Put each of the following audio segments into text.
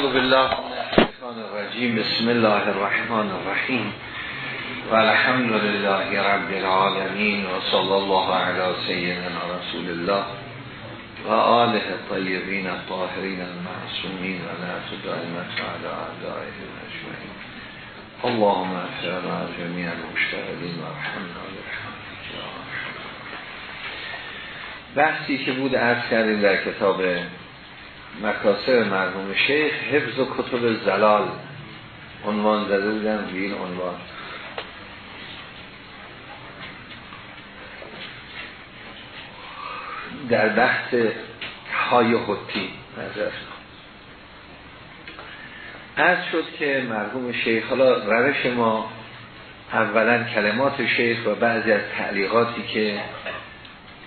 اعوذ بالله من الرجیم بسم الله الرحمن الرحیم و الحمد لله رب العالمین و صلی الله علی سیدنا رسول الله و آله الطیبین الطاهرین المعصومین و نعت دائمت علی اعدائه اجمعین اللهم اغفر جميع المشتغلین و رحمنا بحثی که بود عرض کردیم در کتاب مکاسب مرحوم شیخ حفظ و کتب زلال عنوان زده بودن به این عنوان. در بحث های خودتی نظر از شد که مرحوم شیخ حالا روش ما اولا کلمات شیخ و بعضی از تعلیقاتی که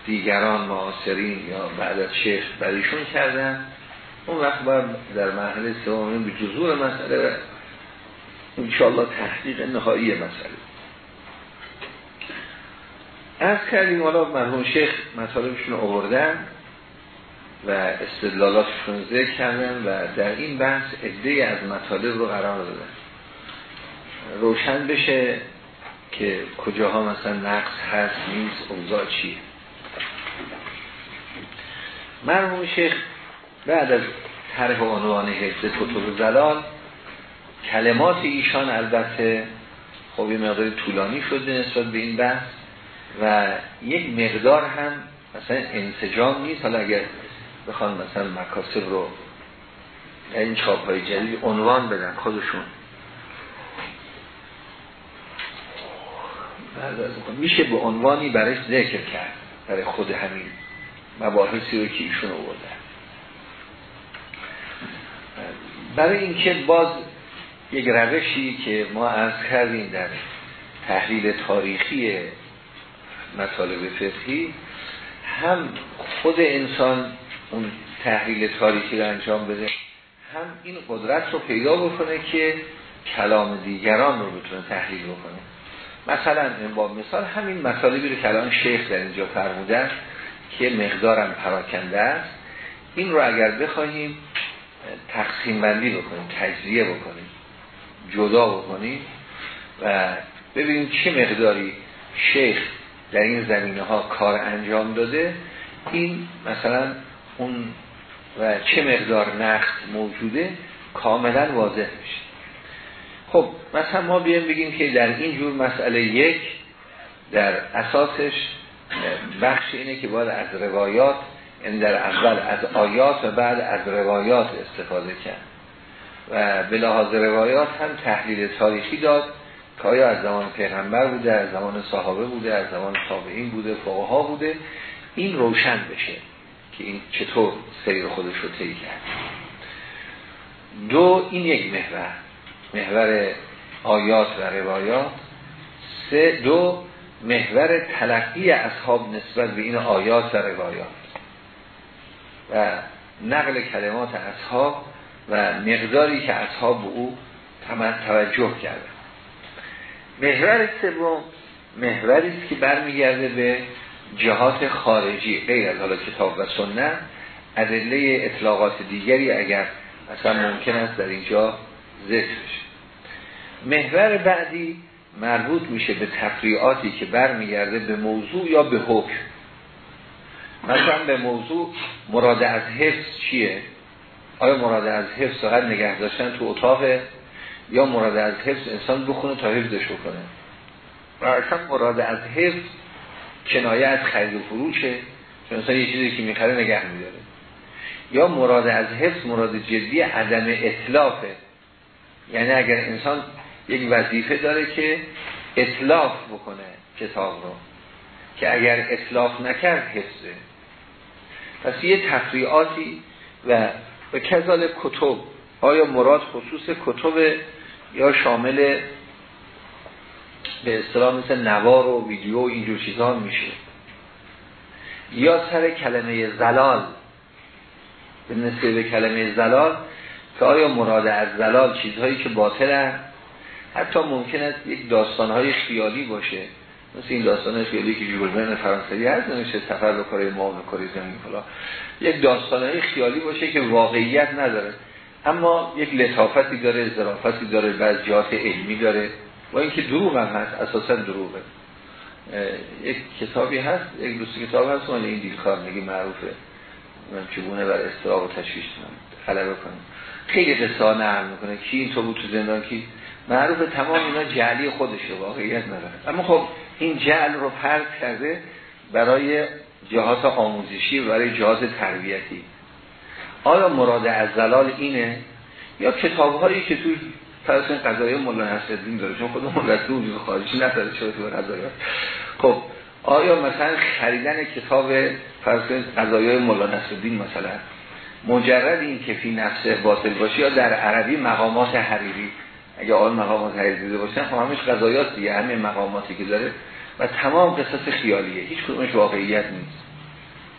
دیگران معاصرین یا بعد از شیخ بریشون کردن. اون وقت باید در مرحله سوم به جزور مسئله و انشاءالله تحقیق نهایی مسئله. از کردیم حالا مرحوم شیخ مطالبشون آوردن و استدلالاتشون ذکر کردن و در این بحث عده از مطالب رو قرار دادن. روشن بشه که کجاها مثلا نقص هست نیست اوضاع چیه. مرحوم شیخ بعد از طرح عنوان حفظ کتب زلال کلمات ایشان البته خب یه مقدار طولانی شده نسبت به این بحث و یک مقدار هم مثلا انسجام نیست. حالا اگر بخوان مثلا مکاسب رو در این چاپ های جدید عنوان بدن خودشون. میشه به عنوانی برش ذکر کرد برای خود همین مباحثی رو که ایشون آوردن برای اینکه باز یک روشی که ما از کردیم در تحلیل تاریخی مطالب فقهی هم خود انسان اون تحلیل تاریخی رو انجام بده هم این قدرت رو پیدا بکنه که کلام دیگران رو بتونه تحلیل بکنه. مثلا با مثال همین مطالبی رو کلام شیخ در اینجا فرمودن که مقدارم پراکنده است. این رو اگر بخواهیم تقسیم بندی بکنیم تجزیه بکنیم جدا بکنیم و ببینیم چه مقداری شیخ در این زمینه ها کار انجام داده. این مثلا اون و چه مقدار نقد موجوده کاملا واضح میشه. خب مثلا ما بیایم بگیم که در این جور مسئله یک در اساسش بخش اینه که باید از روایات این در اول از آیات و بعد از روایات استفاده کرد. و به لحاظ روایات هم تحلیل تاریخی داد که آیا از زمان پیغمبر بوده از زمان صحابه بوده از زمان تابعین بوده فقها بوده. این روشن بشه که این چطور سیر خودش رو طی کرد. دو این یک محور محور آیات و روایات. سه دو محور تلقی اصحاب نسبت به این آیات و روایات. و نقل کلمات اصحاب و مقداری که اصحاب به او توجه کرده. محور سوم محوری است که برمیگرده به جهات خارجی غیر از حالا کتاب و سنت ادله اطلاقات دیگری اگر مثلا ممکن است در اینجا ذکر بشه. محور بعدی مربوط میشه به تفریعاتی که برمیگرده به موضوع یا به حکم. مثلا به موضوع مراد از حفظ چیه؟ آیا مراد از حفظ فقط نگه داشتن تو اتاق یا مراد از حفظ انسان بخونه تا حفظش بکنه؟ و اصلا مراد از حفظ کنایه از خرید و فروشه. چون انسان یه چیزی که می‌خره نگه میداره. یا مراد از حفظ مراد جدی عدم اطلافه. یعنی اگر انسان یک وظیفه داره که اطلاف بکنه کتاب رو که اگر اطلاف نکرد حفظه. پس یه تفریعاتی و به کذال کتب آیا مراد خصوص کتب یا شامل به اصطلاح مثل نوار و ویدیو و اینجور چیزها میشه؟ یا سر کلمه زلال به نسبه به کلمه زلال که آیا مراد از زلال چیزهایی که باطل حتی ممکن است یک داستانهای خیالی باشه. مثل این داستان خیالی که جولمن فرانسوی هست نمیشه سفر به کره ما به کره زمین فلا یک داستانهای خیالی باشه که واقعیت نداره. اما یک لطافتی داره ظرافتی داره بعض جهات علمی داره. و اینکه دروغ هم هست اساسا دروغه. یک کتابی هست یک دوست کتاب هست مال این دیلکار نگی معروفه. من چگونه بر استراب و تشویش غلبه کنم خیلی قصه نرم می‌کنه. کی این تو بود تو زندان کی؟ معروف تمام اینا جعلی خودشه واقعیت نداره. اما خب این جعل رو پرد کرده برای جهات آموزشی و برای جهات تربیتی. آیا مراد از زلال اینه؟ یا کتاب هایی که توی فرض قضایی مولا نصرالدین داره چون خود مولا وجود خارجی نداره چرا تو قضایی خب آیا مثلا خریدن کتاب فرض قضایی مولا نصرالدین مثلا مجرد این که فی نفسه باطل باشه یا در عربی مقامات حریری؟ اگه آن مقامات حریری دیده باشن خب همش قضایات دیگه همه مقاماتی که داره و تمام قصص خیالیه. هیچ کدومش واقعیت نیست.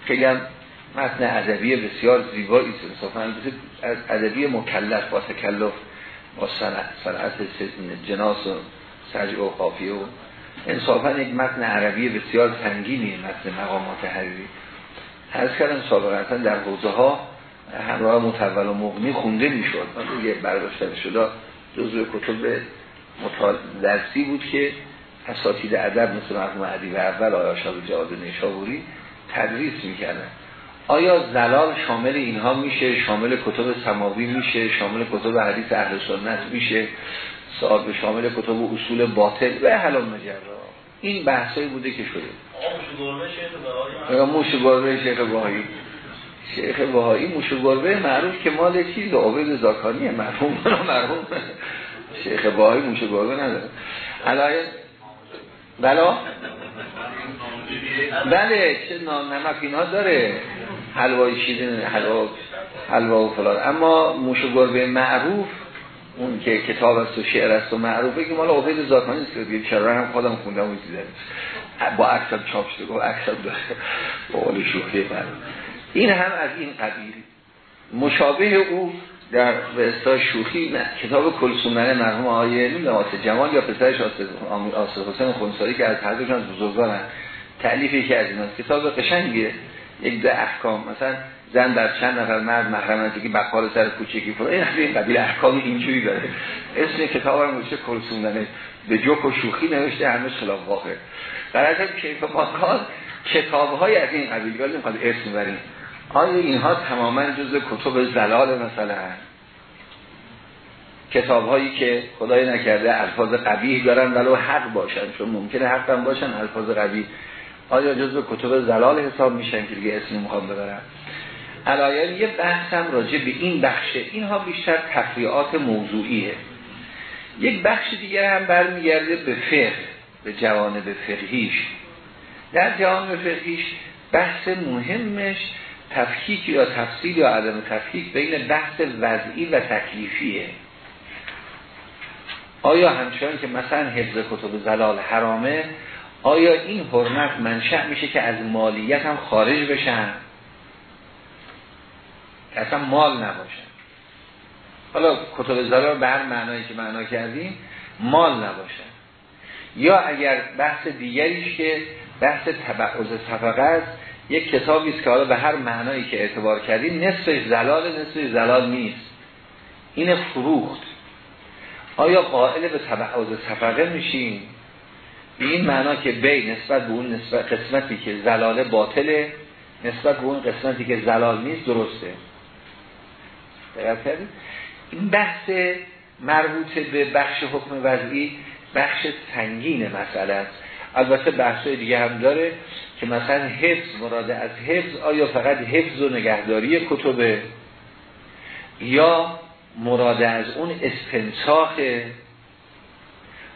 خیلی هم متن ادبی بسیار زیبایی است از ادبی مکلف با تکلف با صنعت جناس و سجع و قافیه و انصافا یک متن عربی بسیار سنگینی متن مقامات حریری. هر کردم سابقا در حوزه ها همراه متول و مغنی خونده می‌شد. یه برداشتن شده جزو کتب درسی بود که اساتید ادب مثل مرحوم عدیب اول آیا شاد جواد نیشابوری تدریس می‌کردن. آیا زلال شامل اینها میشه؟ شامل کتب سماوی میشه؟ شامل کتب حدیث اهل سنت میشه؟ صاحب شامل کتب اصول باطل؟ و حلال مجرا. این بحثایی بوده که شده. موش گربه شیخ باهایی شیخ باهایی موش گربه معروف که مال چیز عبید زاکانی مرحوم مرحوم. شیخ باهایی موش گربه نداره. علایه بلا بله چه نمک اینها داره. حلوای شیرین حلوا حلوا و فلان. اما موش گربه معروف اون که کتاب است و شعر است و معروفه که مال عبید ذاتانی است که دیگه چرا هم خودم خوندم اون چیزا با عکسم چاپ شده با عکسم داره. با اول شوخی این هم از این قبیل. مشابه او در به شوخی نه. کتاب کلسومنه مرحوم آقای نمی‌دونم جمال یا پسرش آصف حسین خونساری که از هر دوشون از بزرگان تعلیفی که از این کتاب قشنگیه. یک ده احکام مثلا زن در چند نفر مرد محرمتی که بقال سر کوچکی فرو این این قبیل احکام اینجوری داره. اسم کتاب هم نوشته کلسومنه به جوک و شوخی نوشته همه خلاف واقع در از کیف ماکان کتاب های از این قبیل می‌خواد اسم بریم آیا اینها تماما جز کتب زلال مثلا؟ کتاب هایی که خدای نکرده الفاظ قبیح دارن ولو حق باشن چون ممکنه حق هم باشن الفاظ قبیح. آیا جزء کتب زلال حساب میشن که دیگه اسمی می‌خوام ببرن علایل یه بحثم راجع به این بخشه. اینها بیشتر تفریعات موضوعیه. یک بخش دیگر هم برمیگرده به فقه به جوانب فقهیش. در جوانب فقهیش بحث مهمش تفکیک یا تفصیل یا عدم تفکیک بین بحث وضعی و تکلیفیه. آیا همچنان که مثلا حفظ کتب زلال حرامه آیا این حرمت منشأ میشه که از مالیت هم خارج بشن؟ که اصلا مال نباشن. حالا کتب زلال به هر معنایی که معنا کردیم مال نباشن. یا اگر بحث دیگریش که بحث تبعوض صفقه است یک کتابی است که حالا به هر معنایی که اعتبار کردیم نصفش زلال نصفش زلال نیست. این فروخت. آیا قائل به تبعوض صفقه میشیم؟ به این معنا که بی نسبت به اون نسبت قسمتی که زلاله باطله نسبت به اون قسمتی که زلال نیست درسته. این بحث مربوط به بخش حکم وضعی بخش سنگین مسئله است. البته بحث دیگه هم داره. که مثلا حفظ مراد از حفظ آیا فقط حفظ و نگهداری کتبه؟ یا مراد از اون استنساخ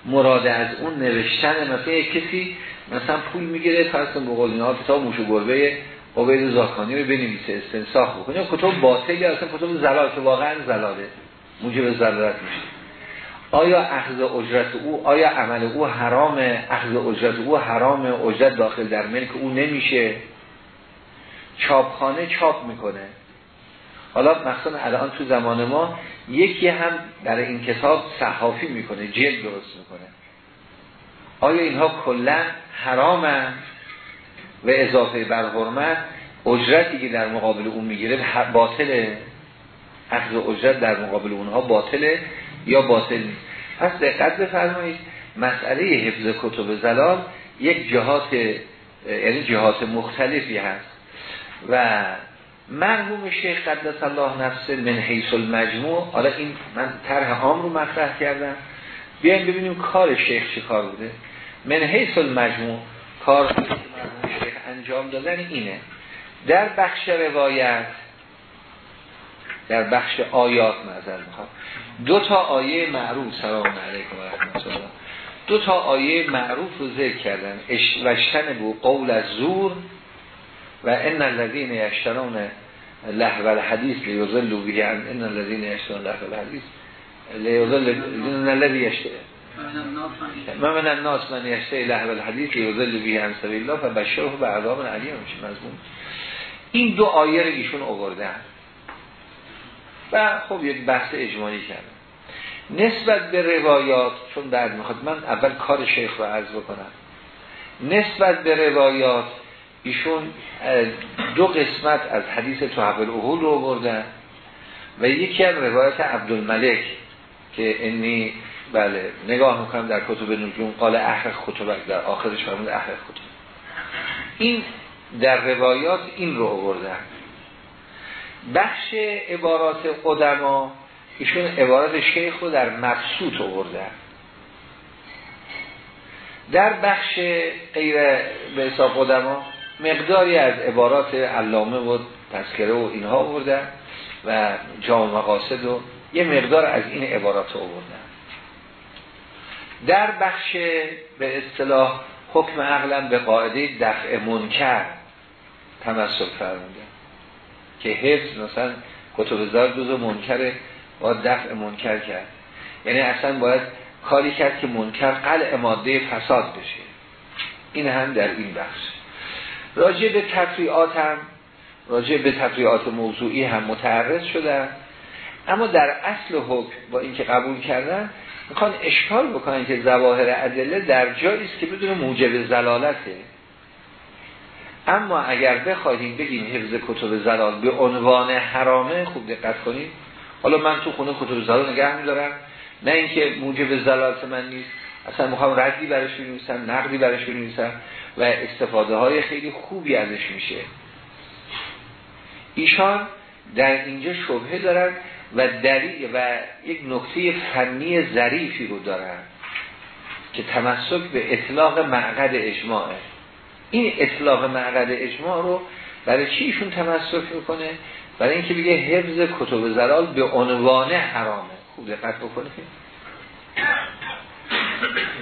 مراد از اون نوشتن مثلا کسی مثلا پول می‌گیره فرض کن بقول اینا کتاب موشو گربه عبید زاکانی رو بنویسه استنساخ بکنه. کتاب باطلی اصلا کتاب زلال که واقعا زلاله موجب زلالت میشه. آیا اخذ اجرت او آیا عمل او حرامه اخذ اجرت او حرامه اجرت داخل در ملک او نمیشه؟ چاپخانه چاپ می‌کنه. حالا مثلا الان تو زمان ما یکی هم در این کتاب صحافی می‌کنه جلد درست می‌کنه. آیا اینها کلا حرامن و اضافه بر حرمت؟ اجرتی که در مقابل اون می‌گیره باطله. اخذ اجرت در مقابل اونها باطله. یا باطل نیست. پس دقت بفرمایید مسئله حفظ کتب زلال یک جهات یعنی جهات مختلفی هست. و مرحوم شیخ قدس الله نفسه من حیث المجموع حالا این من طرح عام رو مطرح کردم. بیایم ببینیم کار شیخ چه کار بوده. من حیث المجموع کار مرحوم شیخ انجام دادن اینه. در بخش روایت در بخش آیات نظر می‌خوام. دو تا آیه معروف سلام علیکم و رحمت الله. دو تا آیه معروف رو ذکر کردن. وشتن بو قول از زور و ان الذين يشترون لهو الحديث ليضلوا به عن ان الذين يشترون لهو الحديث ليضل ان الذي يشتري ما من الناس من يشتري لهو الحديث ليضل به عن سبيل الله فبشره بعذاب علیم میشه مضمون این دو آیه رو ایشون آوردن. و خب یک بحث اجمالی کردن نسبت به روایات چون بعد می‌خواد من اول کار شیخ رو عرض بکنم. نسبت به روایات ایشون دو قسمت از حدیث تحول احول رو بردن و یکی از روایت عبدالملک که انی بله نگاه می‌کنم در کتب نجوم قال احر خطبک در آخرش فرمود احر خطبک این در روایات این رو بردن بخش عبارات قدما ایشون عبارات شیخ رو در مبسوط آوردن در بخش غیر به حساب قدما مقداری از عبارات علامه و تذکره و اینها آوردن و جامع مقاصد و یه مقدار از این عبارات آوردن در بخش به اصطلاح حکم عقلا به قاعده دفع منکر تمثل فرمونده که حفظ مثلا کتب زار دوز منکر با دفع منکر کرد. یعنی اصلا باید کاری کرد که منکر قلع ماده فساد بشه. این هم در این بخش. راجع به تفریعات هم راجع به تفریعات موضوعی هم متعرض شدن. اما در اصل حکم با اینکه قبول کردن می‌خوان اشکال بکنن که زواهر ادله در جایی است که بدون موجب زلالته. اما اگر بخواهیم بگیم حفظ کتب زلال به عنوان حرامه خوب دقت کنید. حالا من تو خونه کتب زلال نگه میدارم. نه اینکه موجب زلالت من نیست. اصلا می‌خوام ردی برش بنویسم نقدی برش بنویسم و استفاده های خیلی خوبی ازش میشه. ایشان در اینجا شبهه دارن و دری و یک نکته فنی ظریفی رو دارن که تمسک به اطلاق معقد اجماعه. این اطلاق معقد اجماع رو برای چی ایشون می‌کنه؟ برای اینکه بگه حفظ کتب زلال به عنوان حرامه. خوب دقت بکنید.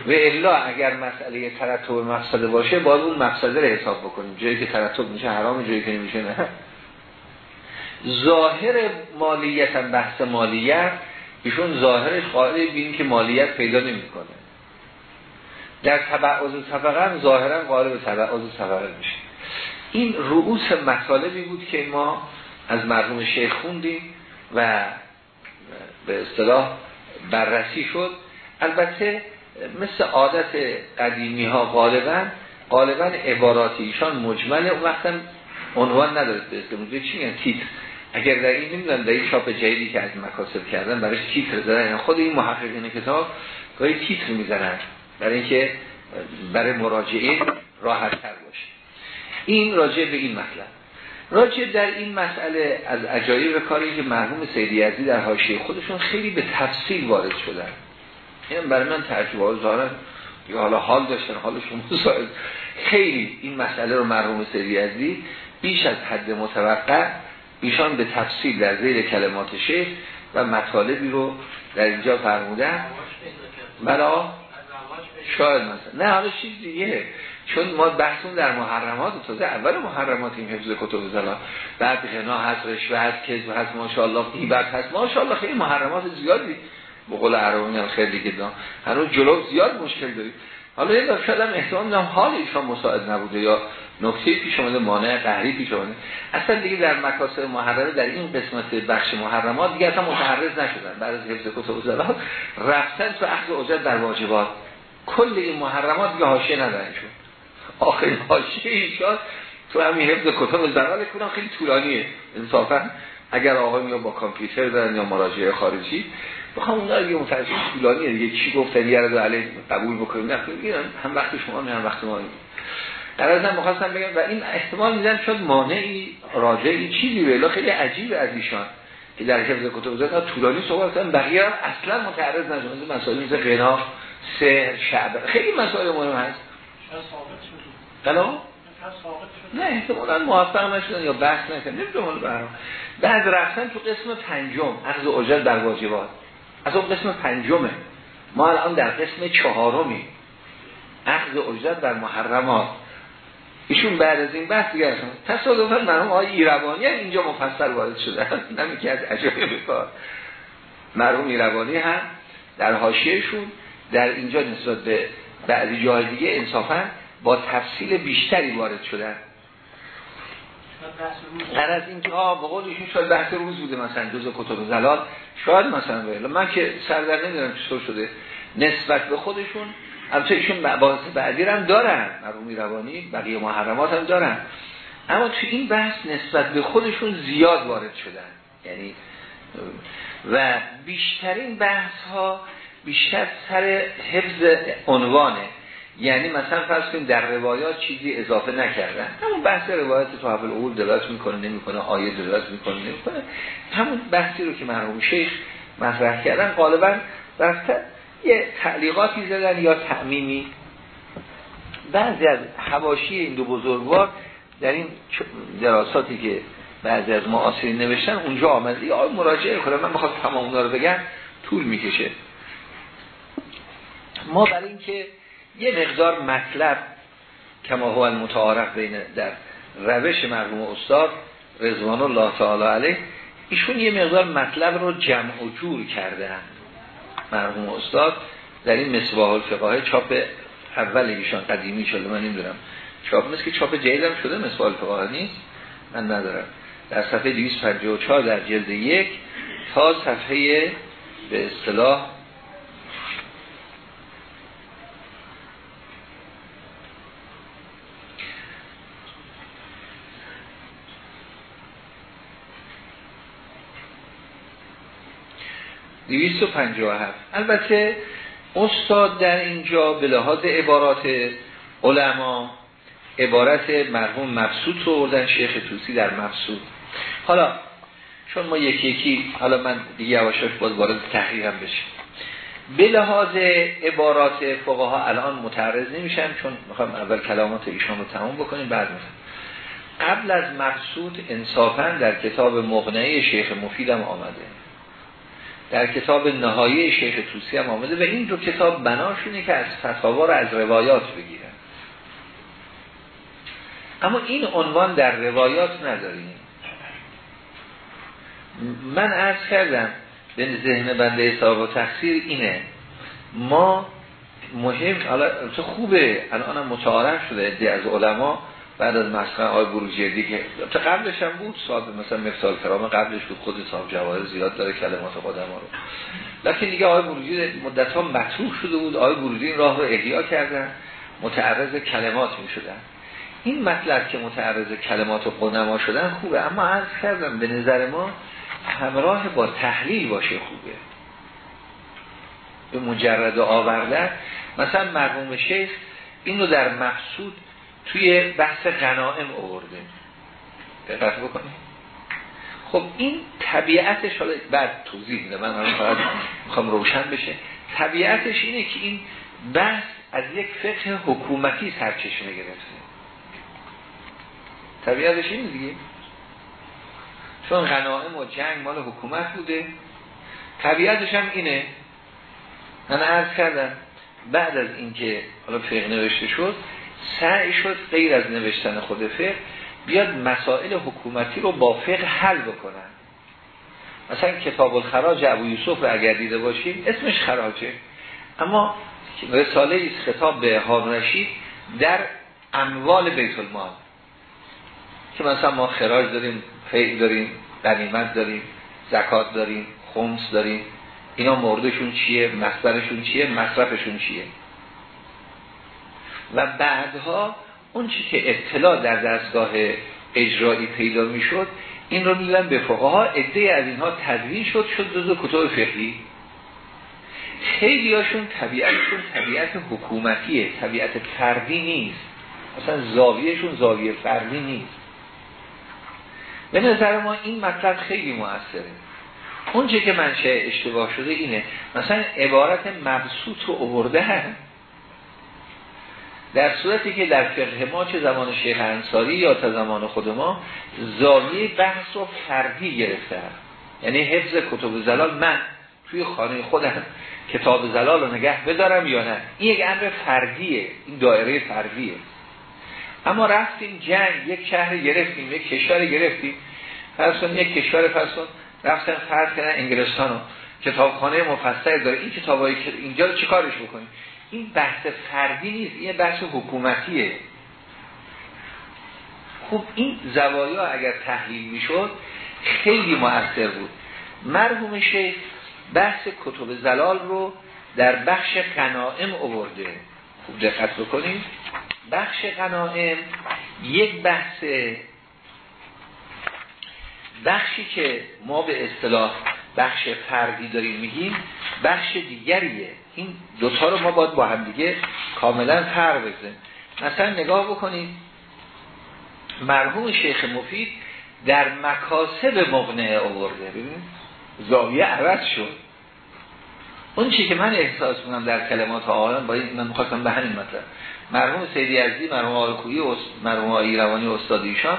و الا اگر مسئله ترتب مقصده باشه باید اون مقصده رو حساب بکنیم. جایی که ترتب میشه حرام جایی که نمیشه نه. ظاهر مالیت هم بحث مالیت ایشون ظاهرش قائل بین که مالیت پیدا نمی‌کنه. در تبعض طبقه هم ظاهرا قائل به تبعض طبقه میشه. این رؤوس مطالبی بود که ما از مرحوم شیخ خوندیم و به اصطلاح بررسی شد. البته مثل عادت قدیمی ها غالبا غالبا عبارات ایشان مجمله. و وقتا عنوان نداره به چی میگن؟ تیتر. اگر در این نمی‌دونم در این چاپ جدیدی که از مکاسب کردن برای تیتر زدن. یعنی خود این محققین کتاب گاهی تیتر می‌زنن. برای اینکه برای مراجعه راحت تر باشه. این راجع به این مطلب. راجع در این مسئله از عجایب کاری که مرحوم سیدی عزی در حاشیه خودشون خیلی به تفصیل وارد شدن. این برای من تجربه ظاهرا یا حالا حال داشتن حالشون مساعد خیلی این مسئله رو مرحوم سیدی عزی بیش از حد متوقع ایشان به تفصیل در زیر کلمات شیخ و مطالبی رو در اینجا فرمودن. بلا. شاید مثلا. نه حالا چیز دیگه. چون ما بحثون در محرمات تازه اول محرمات این حفظ کتب زلا بعد غنا هست رشوه هست کذب هست ماشاءالله غیبت هست. ماشاءالله خیلی محرمات زیادی. به قول عربی خیلی دام هنوز جلو زیاد مشکل دارید حالا یه دفعه شاید هم احتمال میدم حال ایشان مساعد نبوده یا نکته پیش اومده مانع قهری پیش اومده. اصلا دیگه در مکاسب محرمه در این قسمت بخش محرمات دیگه اصلا متعرض نشدن. بعد از حفظ کتب زلا رفتن تو اخذ اجرت در واجبات. کل این محرمات دیگه حاشیه ندارنشون آخرین حاشیه ایشان تو همین حفظ کتاب زرال کنم خیلی طولانیه. انصافا اگر آقای یا با کامپیوتر دارن یا مراجعه خارجی بخوام اونها یه مترجم طولانیه دیگه. چی گفتن؟ یه رو علی قبول بکنیم. نه هم وقت شما هم وقت ما در از هم مخواستم بگم و این احتمال میدن شد مانعی راجعی چیزی ولی خیلی عجیب از ایشان که در حفظ کتب زدن طولانی صحبت کردن. بقیه هم اصلا متعرض نشون مسائل مثل غنا سهر شعب خیلی مسائل مهم هست. بلا نه احتمالا موفق نشدن یا بحث نکردن. نمی‌دونم برام. بعد رفتن تو قسم پنجم. اخذ اجرت در واجبات. از اون قسم پنجمه. ما الان در قسم چهارمی. اخذ اجرت در محرمات. ایشون بعد از این بحث دیگه تصادفا مرحوم آقای ایروانی اینجا مفصل وارد شده. نمی که از عجایب کار. مرحوم ایروانی هم در حاشیهشون در اینجا نسبت به بعضی جای دیگه انصافا با تفصیل بیشتری وارد شدن. هر از این که آه ایشون شاید بحث روز بوده مثلا جز کتب زلال. شاید مثلا بایلا من که سردر نمی‌دونم چطور شده. نسبت به خودشون البته ایشون بحث بعدی هم دارن. مرحومی روانی بقیه محرمات هم دارن. اما تو این بحث نسبت به خودشون زیاد وارد شدن. یعنی و بیشترین بحث ها بیشتر سر حفظ عنوانه. یعنی مثلا فرض کنیم در روایات چیزی اضافه نکردن. همون بحث روایات تو اول دلالت می‌کنه نمی‌کنه آیه دلالت می‌کنه نمی‌کنه. همون بحثی رو که مرحوم شیخ مطرح کردن غالبا رفتن یه تعلیقاتی زدن یا تعمیمی. بعضی از حواشی این دو بزرگوار در این دراساتی که بعضی از معاصرین نوشتن اونجا آمده. یا مراجعه کنه من بخواد تمام اونا رو بگم طول می‌کشه. ما برای اینکه یه مقدار مطلب کما هو المتعارف بین در روش مرحوم استاد رضوان الله تعالی علیه ایشون یه مقدار مطلب رو جمع و جور کردن مرحوم استاد در این مصباح الفقاه چاپ اول ایشان قدیمی شده من نمی‌دونم چاپ مثل که چاپ جدیدم شده مصباح الفقاه نیست؟ من ندارم. در صفحه 254 در جلد یک تا صفحه به اصطلاح هفت. البته استاد در اینجا به لحاظ عبارات علما عبارت مرحوم مبسوط رو بردن شیخ توسی در مبسوط. حالا چون ما یکی یکی حالا من دیگه یواشاش باز وارد تحقیقم بشیم. به لحاظ عبارات فقها الان متعرض نمیشن چون می‌خوام اول کلامات ایشان رو تمام بکنیم بعد می‌خوام. قبل از مقصود انصافا در کتاب مغنعی شیخ مفیدم آمده. در کتاب نهایی شیخ توسی هم آمده و این دو کتاب بناشونه که از فتاوا رو از روایات بگیرن. اما این عنوان در روایات نداریم. من عرض کردم به ذهن بنده حساب و تقصیر اینه ما مهم حالا خوبه الان متعارف شده از علما بعد از مسخره آقای بروجی دیگه تا قبلش هم بود صاحب مثلا مثال کرام قبلش بود خود صاحب جواهر زیاد داره کلمات قدما رو. لکن دیگه آقای بروجی مدت ها مطروح شده بود آقای بروجی این راه رو احیا کردن متعرض کلمات می شدن این مطلب که متعرض کلمات و قدما شدن خوبه اما عرض کردم به نظر ما همراه با تحلیل باشه خوبه. به مجرد آورده مثلا مرحوم شیخ اینو در مقصود توی بحث غنائم آورده. دقت بکنید خب این طبیعتش حالا بعد توضیح میده من الان فقط می‌خوام روشن بشه. طبیعتش اینه که این بحث از یک فقه حکومتی سرچشمه گرفته. طبیعتش اینه دیگه. چون غنائم و جنگ مال حکومت بوده. طبیعتش هم اینه. من عرض کردم بعد از اینکه حالا فقه نوشته شد سعی شد غیر از نوشتن خود فقه بیاد مسائل حکومتی رو با فقه حل بکنن. مثلا کتاب الخراج ابو یوسف رو اگر دیده باشیم اسمش خراجه. اما رساله ایست خطاب به هارون رشید در اموال بیت المال. که مثلا ما خراج داریم فیع داریم غنیمت داریم زکات داریم خمس داریم. اینا موردشون چیه؟ مصدرشون چیه؟ مصرفشون چیه؟ و بعدها اون چی که اطلاع در دستگاه اجرایی پیدا می‌شد این رو می‌دونم به فقها عده از اینها تدوین شد شد جزو کتب فقهی. خیلی هاشون طبیعتشون طبیعت حکومتیه طبیعت فردی نیست. مثلا زاویهشون زاویه فردی نیست. به نظر ما این مطلب خیلی موثره. اونچه که منشه اشتباه شده اینه مثلا عبارت مبسوط رو اوورده در صورتی که در فقه ما چه زمان شیخ انصاری یا تا زمان خود ما زاویه بحث رو فردی گرفته یعنی حفظ کتب زلال من توی خانه خودم کتاب زلال رو نگه بدارم یا نه؟ این یک امر فردیه این دایره فردیه اما رفتیم جنگ یک شهر گرفتیم یک کشور گرفتیم. فرسون یک کشور فرسون رفتن فرض کردن انگلستان رو. کتابخانه مفصل داره. این که اینجا رو چیکارش بکنیم؟ این بحث فردی نیست این بحث حکومتیه. خب این زوایا اگر تحلیل می‌شد خیلی مؤثر بود. مرحوم شیخ بحث کتب زلال رو در بخش قنائم اوورده خوب دقت بکنید. بخش قنائم یک بحث بخشی که ما به اصطلاح بخش فردی داریم میگیم بخش دیگریه. این دوتا رو ما باید با هم دیگه کاملا فرق بزنیم مثلا نگاه بکنید مرحوم شیخ مفید در مکاسب مغنه آورده. ببینید زاویه عوض شد. اون چی که من احساس کنم در کلمات آقایان با من می‌خواستم به همین مطلب. مرحوم سیدی عزیزی مرحوم آقای مرحوم آقای روانی استاد ایشان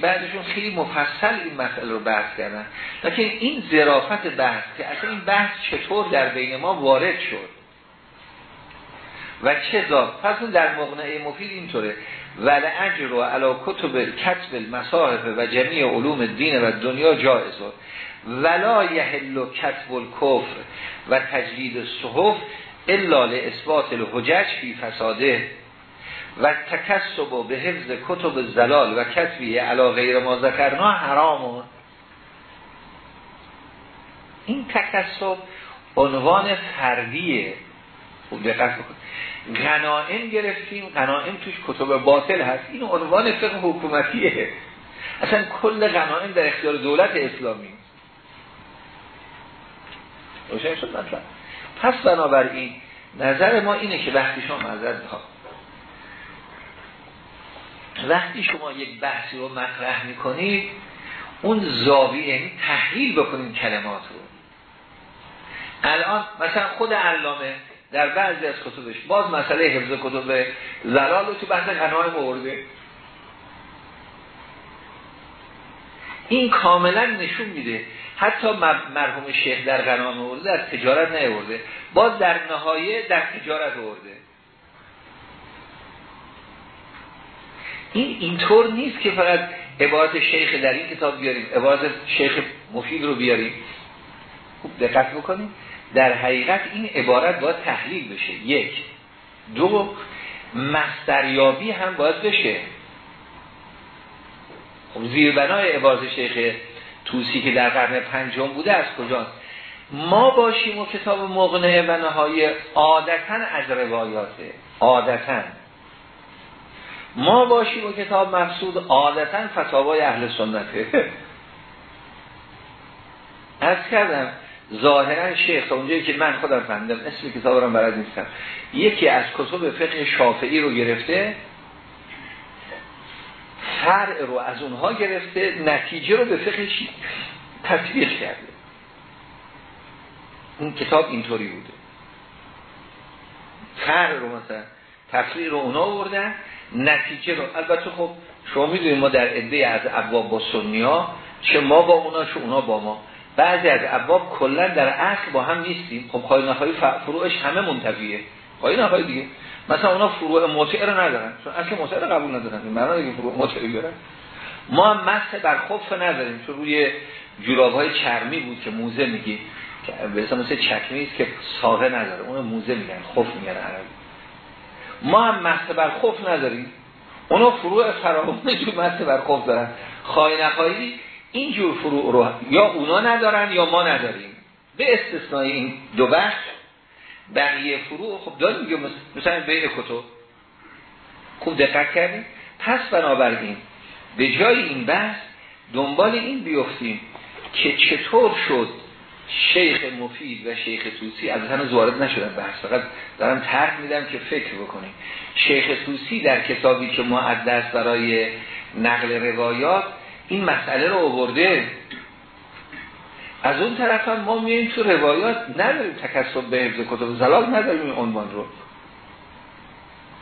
بعدشون خیلی مفصل این مسئله رو بحث کردن. لیکن این ظرافت بحث که اصلا این بحث چطور در بین ما وارد شد؟ و چه ذات؟ پس در مقنعه مفید اینطوره. ول اجر و علا کتب کتب المصاحف و جمعی علوم دین و دنیا جایزه ولا یحل کتب الکفر و تجدید صحف الا اثبات الحجج فی فساده. و تکسب به حفظ کتب زلال و کتبی علا غیر ما ذکرنا حرامون این تکسب عنوان فردیه خوب دقت غنائم گرفتیم غنائم توش کتب باطل هست. این عنوان فقه حکومتیه. اصلا کل غنائم در اختیار دولت اسلامی. روشن شد مطلب. پس بنابراین نظر ما اینه که وقتی شما معذرت وقتی شما یک بحثی رو مطرح می‌کنید اون زاویه یعنی تحلیل بکنید کلمات رو. الان مثلا خود علامه در بعضی از کتبش باز مسئله حفظ کتب زلال رو تو بحث قناعه مورده. این کاملا نشون میده. حتی مرحوم شیخ در قناعه مورده در تجارت نیورده. باز در نهایه در تجارت ورده این اینطور نیست که فقط عبارت شیخ در این کتاب بیاریم عبارت شیخ مفید رو بیاریم. خوب دقت بکنیم. در حقیقت این عبارت باید تحلیل بشه. یک. دو مستریابی هم باید بشه. خب زیربنای عبارت شیخ توسی که در قرن پنجم بوده از کجاست؟ ما باشیم و کتاب مغنه و نهای عادتا از روایاته. عادتا. ما باشیم و کتاب مقصود عادتا فتاوای اهل سنته. از کردم ظاهرا شیخ اونجایی که من خودم فهمیدم اسم کتاب رو برد نیستم. یکی از کتب فقه شافعی رو گرفته فرع رو از اونها گرفته نتیجه رو به فقه تطبیق کرده. اون کتاب اینطوری بوده. فرع رو مثلا تفسیر رو اونا بردن نتیجه رو. البته خب شما می‌دونید ما در عده از ابواب با سنی ها چه ما با اونا چه اونا با ما. بعضی از ابواب کلا در اصل با هم نیستیم. خب خواهی نخواهی فروعش همه منتفیه نخواهی دیگه. مثلا اونا فروع مطعه رو ندارن. چون اصل مطعه رو قبول ندارن. معنا دیگه فروع مطعه دارن. ما هم مسح بر خف نداریم. چون روی جوراب های چرمی بود که موزه میگی. به مثل چکمی است که ساقه نداره. اون موزه میگن خف میگن عربی. ما هم مسته بر خوف نداریم. اونا فروع فراوانه جو مسته بر خوف دارن. خواهی نخواهی اینجور فروع رو یا اونا ندارن یا ما نداریم. به استثنای این دو بخش بقیه فروع خب داریم مثلا بین کتب. خوب دقت کردیم. پس بنابراین به جای این بحث دنبال این بیفتیم که چطور شد شیخ مفید و شیخ توسی از هنوز وارد نشدن بحث. فقط دارم طرح میدم که فکر بکنیم. شیخ توسی در کتابی که معدس برای نقل روایات این مسئله رو آورده. از اون طرف هم ما میاییم تو روایات نداریم تکسب به حفظ کتب زلال نداریم این عنوان رو.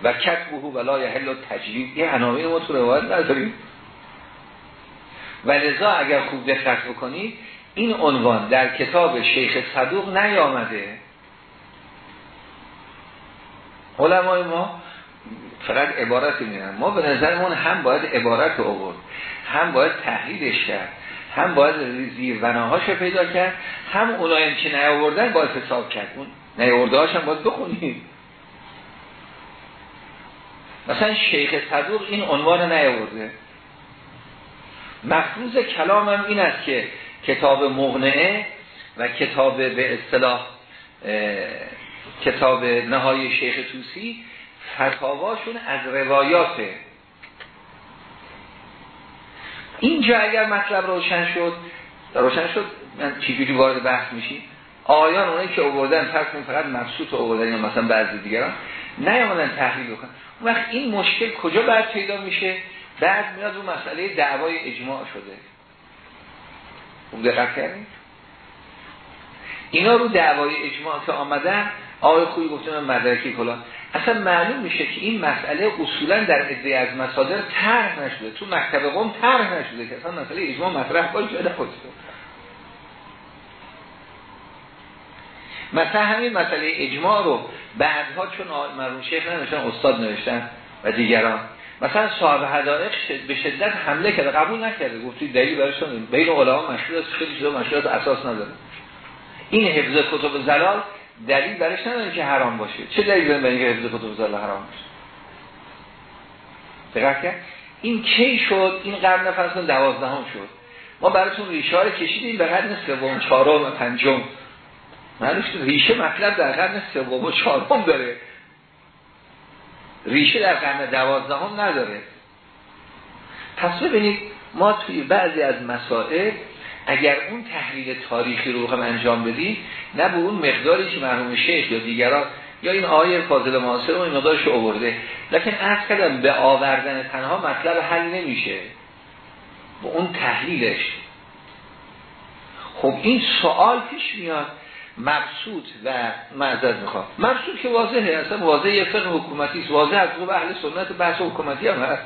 و کتبه ولا یحل تجلیل یه عناوین ما تو روایت نداریم. و لذا اگر خوب دقت بکنید این عنوان در کتاب شیخ صدوق نیامده. علمای ما فقط عبارت میرن ما به نظرمون هم باید عبارت آورد هم باید تحلیلش کرد هم باید زیر وناهاش پیدا کرد هم اونایی که نیاوردن باید حساب کرد. اون نیاورده هم باید بخونید مثلا شیخ صدوق این عنوان نیاورده. مفروض کلامم این است که کتاب مغنعه و کتاب به اصطلاح کتاب نهای شیخ توسی فتاواشون از روایاته اینجا اگر مطلب روشن شد روشن شد من چیزی وارد بحث میشی آیان اونایی که آوردن فرض فقط مبسوط آوردن یا مثلا بعضی دیگران نیامدن تحلیل بکنن. اون وقت این مشکل کجا بعد پیدا میشه؟ بعد میاد اون مسئله دعوای اجماع شده. خوب دقت کردیم اینا رو دعوای اجماع که آمدن آقای خوبی گفته من مدرکی کلا اصلا معلوم میشه که این مسئله اصولا در عده از مصادر طرح نشده. تو مکتب قوم طرح نشده که اصلا مسئله اجماع مطرح باشه شده مثلا همین مسئله اجماع رو بعدها چون مرحوم شیخ نمیشن استاد نوشتن و دیگران. مثلا صاحب حدائق به شدت حمله کرده قبول نکرده. گفتی دلیل برایشون بین علما مشهور است خیلی چیزا مشهور اساس نداره. این حفظ کتب زلال دلیل برش نداره که حرام باشه. چه دلیل برای اینکه حفظ کتب زلال حرام باشه؟ دقیق کرد؟ این کی شد؟ این قرن فرض دوازدهم شد. ما براتون ریشه رو کشیدیم به قرن سوم چهارم و پنجم. معلومه ریشه مطلب در قرن سوم و چهارم داره. ریشه در قرن دوازدهم نداره. پس ببینید ما توی بعضی از مسائل اگر اون تحلیل تاریخی رو بخوام انجام بدیم نه به اون مقداری که مرحوم شیخ یا دیگران یا این آیه فاضل معاصر این مقدارش آورده. لکن از کردم به آوردن تنها مطلب حل نمیشه. به اون تحلیلش. خب این سوال پیش میاد مبسوط و معذرت می‌خوام. مبسوط که واضحه اصلا واضحه یه فقه حکومتی است. واضح از قوم اهل سنت بحث حکومتی هم هست.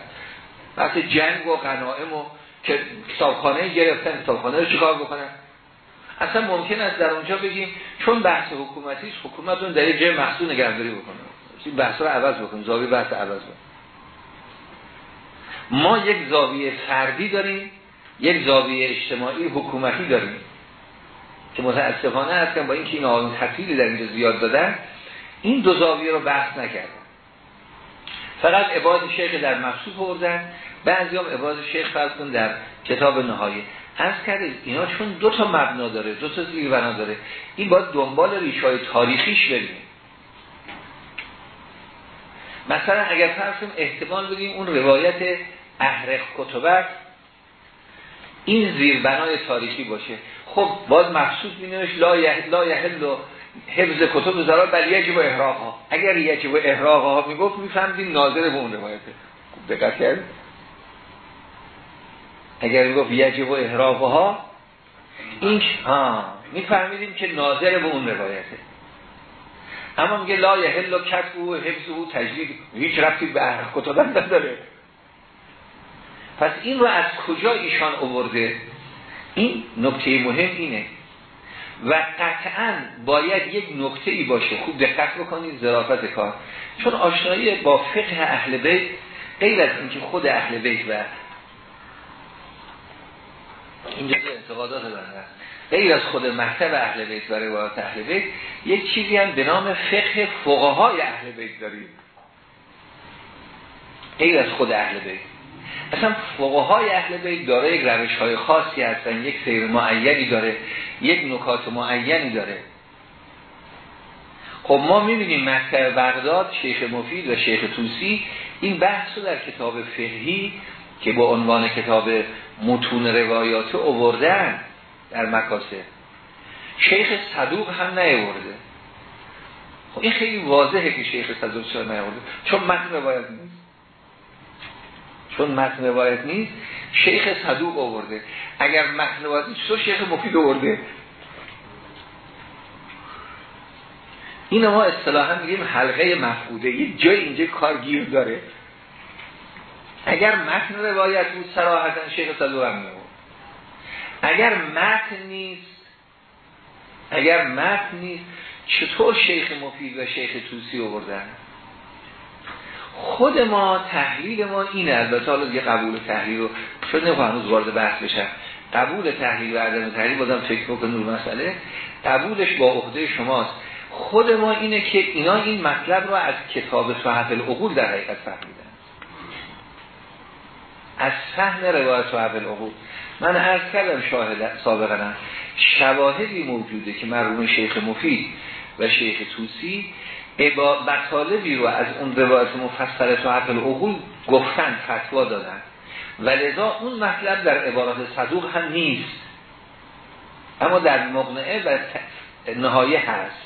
بحث جنگ و غنائم و که کتابخانه گرفتن کتابخانه رو چیکار بکنن؟ اصلا ممکن است در اونجا بگیم چون بحث حکومتی است حکومت اون در یک جای محصول نگهداری بکنه. این بحث رو عوض بکنه زاویه بحث عوض بکنه. ما یک زاویه فردی داریم یک زاویه اجتماعی حکومتی داریم. که متاسفانه هستن با اینکه این آقایون تفصیلی در اینجا زیاد دادن این دو زاویه رو بحث نکردن. فقط عباد شیخ در مقصود بردن بعضی هم عباد شیخ فرض کن در کتاب نهایی. از کرده اینا چون دو تا مبنا داره دو تا زیربنا داره این باید دنبال ریشای تاریخیش بریم. مثلا اگر فرض احتمال بدیم اون روایت احرق کتبت این زیربنای تاریخی باشه. خب باز مخصوص می نوشت لا, یح... لا یحل حفظ کتب زرار بل یجب احراق ها اگر یجب احراق ها می گفت میفهمدیم ناظر به اون روایته دقت کرد اگر می گفت یجب احراق ها این ها میفهمیدیم که ناظر به اون روایته. اما میگه لا یحل کتب و حفظ و تجدید. هیچ رفتی به کتب نداره. پس این رو از کجا ایشان آورده؟ این نکته مهم اینه. و قطعا باید یک نکته ای باشه خوب دقت بکنید ظرافت کار. چون آشنایی با فقه اهل بیت غیر از اینکه خود اهل بیت و اینجا انتقادات دارن غیر از خود مکتب اهل بیت و روایات اهل بیت یک چیزی هم به نام فقه فقهای اهل بیت داریم. غیر از خود اهل بیت. اصلا فقهای اهل بیت داره یک روش های خاصی هستن. یک سیر معینی داره یک نکات معینی داره. خب ما می‌بینیم مکتب بغداد شیخ مفید و شیخ توسی این بحث رو در کتاب فقهی که با عنوان کتاب متون روایات اووردن در مکاسه شیخ صدوق هم نیورده خب این خیلی واضحه که شیخ صدوق چرا نیورده چون متن روایت نیست. چون متن روایت نیست شیخ صدوق آورده. اگر متن روایت نیست تو شیخ مفید آورده؟ این ما اصطلاحا میگیم حلقه مفقوده. یه جای اینجا کارگیر داره. اگر متن روایت بود سراحتا شیخ صدوق هم میورد اگر متن نیست اگر متن نیست چطور شیخ مفید و شیخ توسی آوردن؟ خود ما تحلیل ما اینه. البته حالا دیگه قبول تحلیل رو شد نمی‌خوام هنوز وارد بحث بشن قبول تحلیل و عدم تحلیل بازم فکر بکنیم مسئله. قبولش با عهده شماست. خود ما اینه که اینا این مطلب رو از کتاب صحف العقول در حقیقت فهمیدن. از فهم روایت صحف العقول. من عرض کردم شاهد سابقا شواهدی موجوده که مرحوم شیخ مفید و شیخ توسی مطالبی رو از اون روایت مفصل صحف العقول گفتن فتوا دادن. و لذا اون مطلب در عبارات صدوق هم نیست. اما در مقنعه و نهایه هست.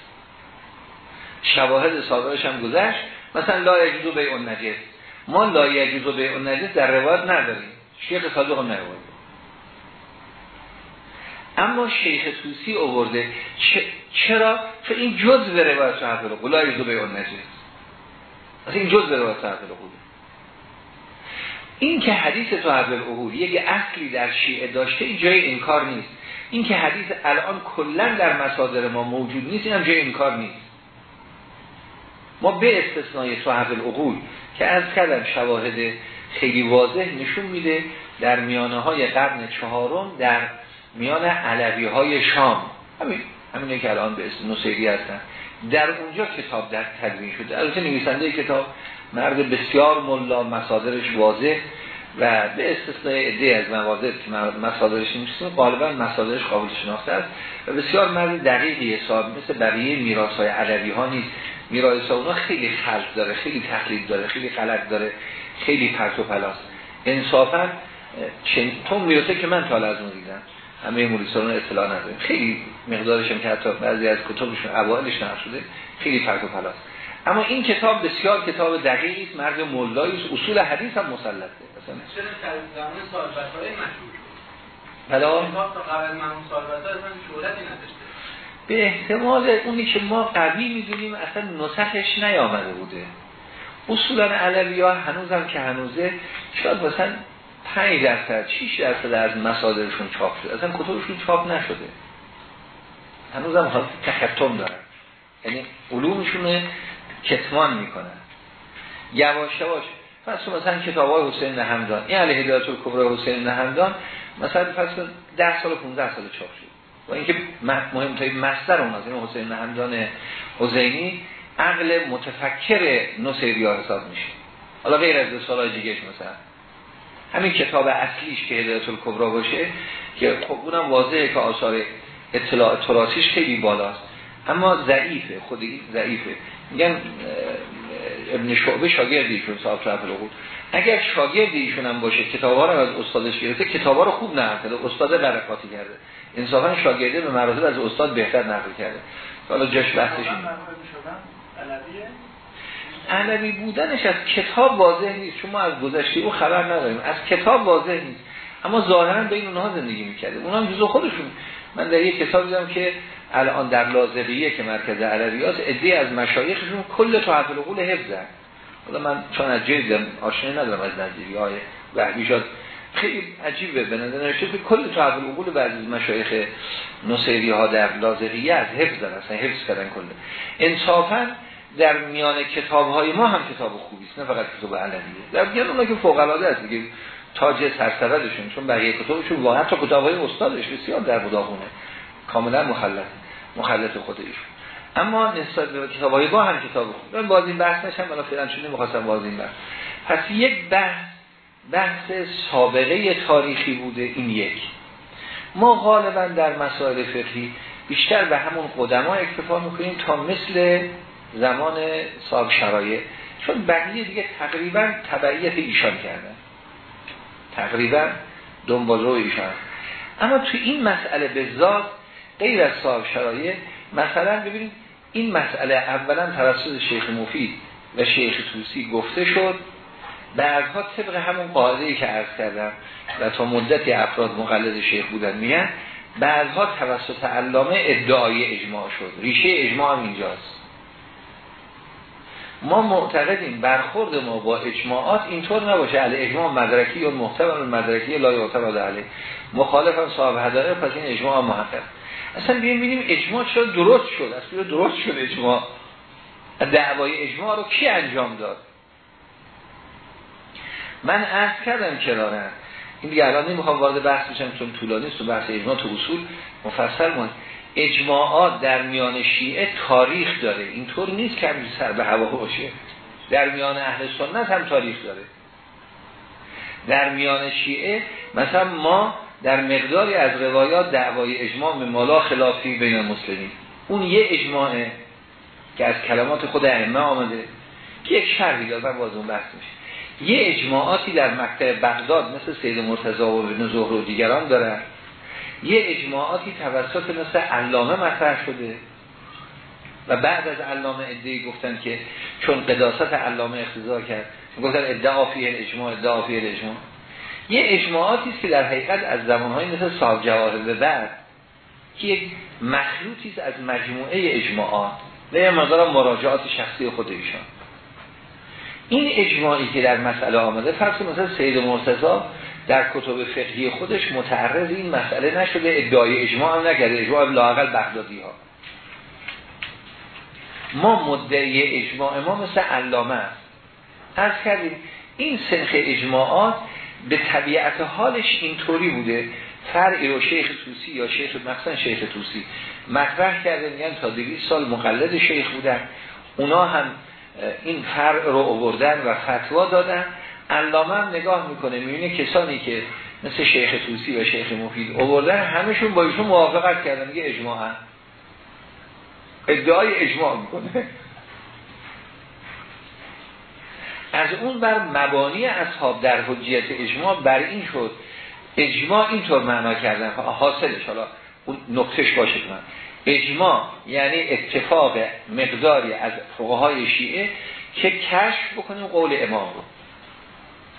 شواهد سابقش هم گذشت. مثلا لا یجوزو به اون نجس ما لا یجوزو به اون نجس در روایت نداریم. شیخ صادق هم اما شیخ توسی آورده چرا؟ چون این جز به روایت صحت القول لا یجوزو به اون نجس. این جز به روایت صحت القول این که حدیث تو العقول یک اصلی در شیعه داشته این جای انکار نیست. این که حدیث الان کلا در مصادر ما موجود نیست این هم جای انکار نیست. ما به استثنای صحف العقول که از کردم شواهد خیلی واضح نشون میده در میانه های قرن چهارم در میان علوی های شام. همین همینه که الان به اسم نصیری هستن. در اونجا کتاب در تدوین شده. البته نویسنده کتاب مرد بسیار ملا مصادرش واضح و به استثنای عده از موارد که مصادرش نیستیم غالبا مصادرش قابل شناخته است و بسیار مرد دقیقی حساب مثل بقیه میراث های علوی ها نیست. میراث اونا خیلی خلط داره خیلی تقلید داره خیلی غلط داره خیلی پرت و پلاس انصافا چون می‌رسه که من تا از اون دیدم همه موریسان اطلاع نداریم خیلی مقدارش هم که حتی بعضی از کتابشون اوائلش نشده خیلی پرت و پلاس اما این کتاب بسیار کتاب دقیقی است مرد مولایی است اصول حدیث هم مسلطه مثلا مشهور بله. به احتمال اونی که ما قوی می‌دونیم اصلا نسخش نیامده بوده. اصولا علوی ها هنوز هم که هنوزه شاید مثلا 5 درصد 6 درصد از مسادرشون چاپ شده. اصلا کتابشون چاپ نشده. هنوز هم حالت تختم دارن. یعنی علومشون کتمان می‌کنن. یواش یواش. پس مثلا کتاب های حسین نهمدان این علیه هدایت کبرای حسین نهمدان مثلا پس 10 سال 15 سال چاپ شد و اینکه مهمترین مصدر اون از این حسین همدان حسینی عقل متفکر نصیری حساب میشه. حالا غیر از سالای دیگهش مثلا. همین کتاب اصلیش که هدایت الکبرا باشه که خب اونم واضحه که آثار اطلاع تراسیش خیلی بالاست. اما ضعیفه خودی ضعیفه. میگن ابن شعبه شاگردیشون صاحب شرف العقول. اگر شاگرد ایشون هم باشه کتاب ها رو از استادش گرفته کتاب ها رو خوب نقل کرده استاد برکاتی کرده. انصافا شاگرده به مراتب از استاد بهتر نقل کرده. حالا جاش بحثش علوی بودنش از کتاب واضح نیست. چون ما از گذشته او خبر نداریم. از کتاب واضح نیست. اما ظاهرا بین اونها زندگی می‌کرده اونها هم جزو خودشون. من در یک کتاب دیدم که الان در لازقیه که مرکز علوی هست ادهی از مشایخشون کل تو حفل قول حفظن. حالا من چون از جدیدم آشنایی ندارم از نظری های وحبی شد خیلی عجیبه. به نظر که کل تعبیر عقول بعضی مشایخ نصیری ها در لازقیه از حفظ دارن. اصلا حفظ کردن کله انصافا در میان کتاب های ما هم کتاب خوبی است نه فقط کتاب علمیه در میان اونها که فوق العاده است دیگه. تاج سرسردشون چون بقیه کتابشون واقعا حتی کتاب های استادش بسیار در مداخونه کاملا مخلط مخلط خودشون اما نسبت به کتاب های ما هم کتاب خوب. من باز این بحث نشم ولی فعلا چون نمی‌خواستم باز این بحث. پس یک بحث بحث سابقه تاریخی بوده این یک. ما غالبا در مسائل فقهی بیشتر به همون قدما اکتفا می‌کنیم تا مثل زمان صاحب شرایع چون بقیه دیگه تقریبا تبعیت ایشان کردن. تقریبا دنبال رو ایشان. اما تو این مسئله به ذات غیر از صاحب شرایع مثلا ببینید این مسئله اولا توسط شیخ مفید و شیخ توسی گفته شد. بعدها طبق همون قاعده که عرض کردم و تا مدتی افراد مقلد شیخ بودن میگن بعدها توسط علامه ادعای اجماع شد. ریشه اجماع هم اینجاست. ما معتقدیم برخورد ما با اجماعات اینطور نباشه. علی اجماع مدرکی یا محتمل مدرکی لا یعتمد علی مخالف هم صاحب هدایه پس این اجماع محقق اصلا بیایم ببینیم اجماع چرا درست شد. اصلا درست شد اجماع؟ دعوای اجماع رو کی انجام داد؟ من عرض کردم کنارن این دیگه الان نمی‌خوام وارد بحث بشم چون طولانی است و بحث اجماع تو اصول مفصل مون اجماعات در میان شیعه تاریخ داره. اینطور نیست که سر به هوا باشه. در میان اهل سنت هم تاریخ داره. در میان شیعه مثلا ما در مقداری از روایات دعوای اجماع به مالا خلافی بین مسلمین. اون یه اجماعه که از کلمات خود ائمه آمده که یک شرحی داد من باز اون بحث میشه یه اجماعاتی در مکتب بغداد مثل سید مرتضی و ابن زهر و دیگران دارن یه اجماعاتی توسط مثل علامه مطرح شده و بعد از علامه ادعی گفتن که چون قداست علامه اختزار کرد گفتن ادعا فیه الاجماع ادعا فیه الاجماع. یه اجماعاتی که در حقیقت از زمانهای مثل صاحب جواهر به بعد که یک مخلوطی است از مجموعه اجماعات و یه مقدار مراجعات شخصی خود ایشان. این اجماعی که در مسئله آمده فرض مثلا سید مرتضی در کتب فقهی خودش متعرض این مسئله نشده ادعای اجماع هم نکرده اجماع لاقل بغدادی ها ما مدعی اجماع ما مثل علامه است. از کردیم این سنخ اجماعات به طبیعت حالش اینطوری بوده فرعی رو شیخ توسی یا شیخ مثلا شیخ توسی مطرح کرده میگن تا 200 سال مقلد شیخ بودن. اونا هم این فرع رو آوردن و فتوا دادن. علامه هم نگاه می‌کنه می‌بینه کسانی که مثل شیخ توسی و شیخ مفید آوردن همشون با ایشون موافقت کردن میگه اجماع هم. ادعای اجماع می‌کنه. از اون بر مبانی اصحاب در حجیت اجماع بر این شد. اجماع اینطور معنا کردن. حاصلش حالا اون نقطش باشه من. اجماع یعنی اتفاق مقداری از فقهای شیعه که کشف بکنیم قول امام رو.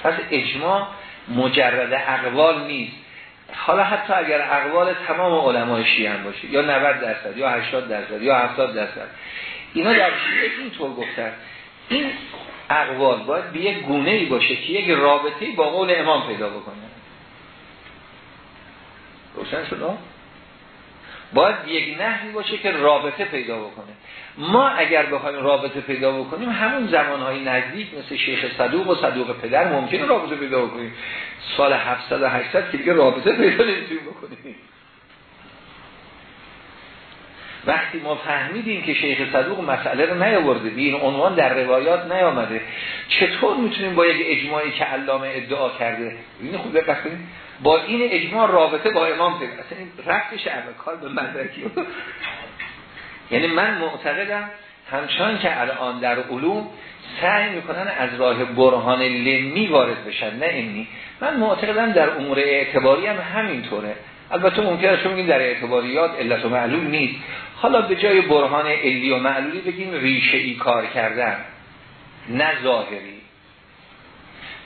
پس اجماع مجرد اقوال نیست. حالا حتی اگر اقوال تمام علمای شیعه هم باشه یا 90 درصد یا 80 درصد یا 70 درصد اینا در شیعه اینطور گفتن. این اقوال باید به یک گونه ای باشه که یک رابطه با قول امام پیدا بکنه. روشن شد؟ باید یک نحوی باشه که رابطه پیدا بکنه. ما اگر بخوایم رابطه پیدا بکنیم همون زمانهای نزدیک مثل شیخ صدوق و صدوق پدر ممکنه رابطه پیدا بکنیم. سال 700 و 800 که دیگه رابطه پیدا نمی‌تونیم بکنیم. وقتی ما فهمیدیم که شیخ صدوق مسئله رو نیاورده به این عنوان در روایات نیامده چطور می‌تونیم با یک اجماعی که علامه ادعا کرده این خوب دقت با این اجماع رابطه با امام پیدا اصلا این رفتش کار به مدرکی یعنی من معتقدم همچنان که الان در علوم سعی می‌کنن از راه برهان لمی وارد بشن نه اینی من معتقدم در امور اعتباری هم همینطوره. البته ممکنه شما بگیم در اعتباریات علت و معلوم نیست. حالا به جای برهان علی و معلولی بگیم ریشه ای کار کردن نه ظاهری.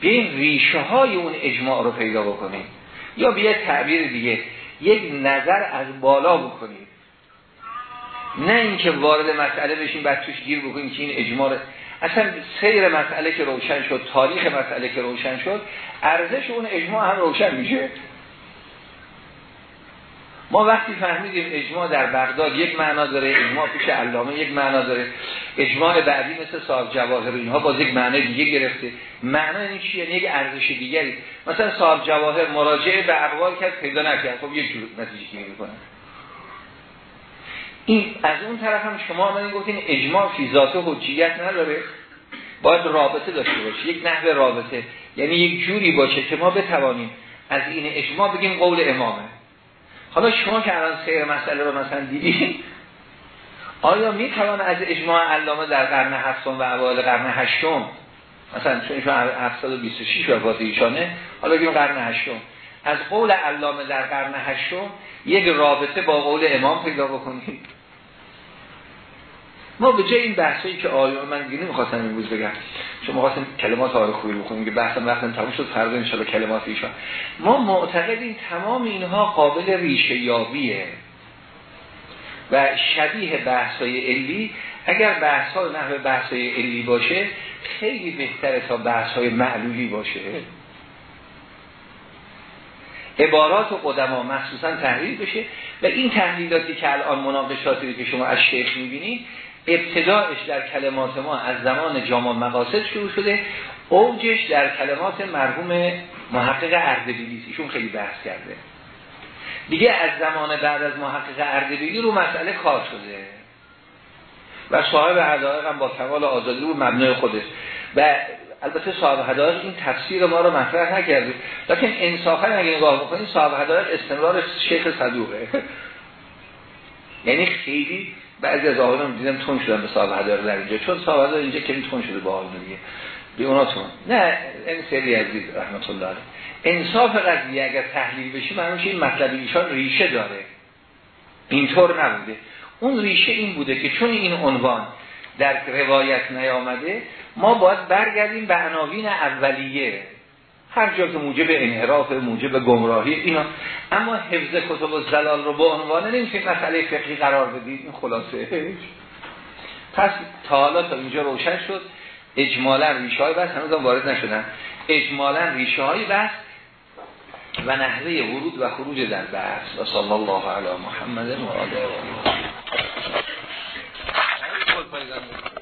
بیاییم ریشه های اون اجماع رو پیدا بکنیم. یا بیا تعبیر دیگه یک نظر از بالا بکنیم. نه اینکه وارد مسئله بشیم بعد توش گیر بکنیم که این اجماع اصلا سیر مسئله که روشن شد تاریخ مسئله که روشن شد ارزش اون اجماع هم روشن میشه. ما وقتی فهمیدیم اجماع در بغداد یک معنا داره اجماع پیش علامه یک معنا داره اجماع بعدی مثل صاحب جواهر اینها باز یک معنی دیگه گرفته. معنا این چیه یعنی یک ارزش دیگری. مثلا صاحب جواهر مراجعه به اقوال کرد پیدا نکرد. خب یک جور نتیجه گیری می‌کنه این از اون طرف هم شما آمدین گفتین اجماع فی ذات حجیت نداره. باید رابطه داشته باشه یک نحوه رابطه. یعنی یک جوری باشه که ما بتوانیم از این اجماع بگیم قول امامه. حالا شما که الان سیر مسئله رو مثلا دیدید آیا می توان از اجماع علامه در قرن هفتم و اوایل قرن هشتم مثلا چون ایشون 726 وفات ایشانه حالا بگیم قرن هشتم از قول علامه در قرن هشتم یک رابطه با قول امام پیدا بکنید ما به جای این بحثایی که آیا من دیگه نمی‌خواستم امروز بگم چون می‌خواستم کلمات آقای خوبی بخونیم که بحثم وقتم تموم شد فردا ان کلمات ایشان. ما معتقدیم تمام اینها قابل ریشه یابیه و شبیه بحثای علی. اگر بحث ها نحوه بحثای علی باشه خیلی بهتره تا بحث های معلولی باشه. عبارات و قدما مخصوصا تحلیل بشه. و این تحلیلاتی که الان مناقشاتی که شما از شیخ می‌بینید ابتداعش در کلمات ما از زمان جامع مقاصد شروع شده اوجش در کلمات مرحوم محقق اردبیلی ایشون خیلی بحث کرده. دیگه از زمان بعد از محقق اردبیلی رو مسئله کار شده. و صاحب حدائق هم با کمال آزادی رو مبنای خودش. و البته صاحب حدائق این تفسیر ما رو مطرح نکرده. لیکن انصافا اگه نگاه بکنید صاحب حدائق استمرار شیخ صدوقه. یعنی خیلی بعضی از آقایان دیدم تون شدن به صاحب حدائق در اینجا چون صاحب حدائق اینجا که تون شده با آقایان دیگه به اوناتون. نه این سری عزیز رحمت الله علیه. انصاف قضیه اگر تحلیل بشه معنیش این مطلب ایشان ریشه داره. اینطور نبوده. اون ریشه این بوده که چون این عنوان در روایت نیامده ما باید برگردیم به عناوین اولیه. هر جا که موجب انحراف موجب گمراهی اینا. اما حفظ کتب و زلال رو به عنوان نمیشه مسئله فقهی قرار بدید این خلاصه. پس تا حالا تا اینجا روشن شد. اجمالا ریشه های بس هنوز وارد نشدن. اجمالا ریشه های بس و نحوه ورود و خروج در بحث. و صلی الله علی محمد و آله و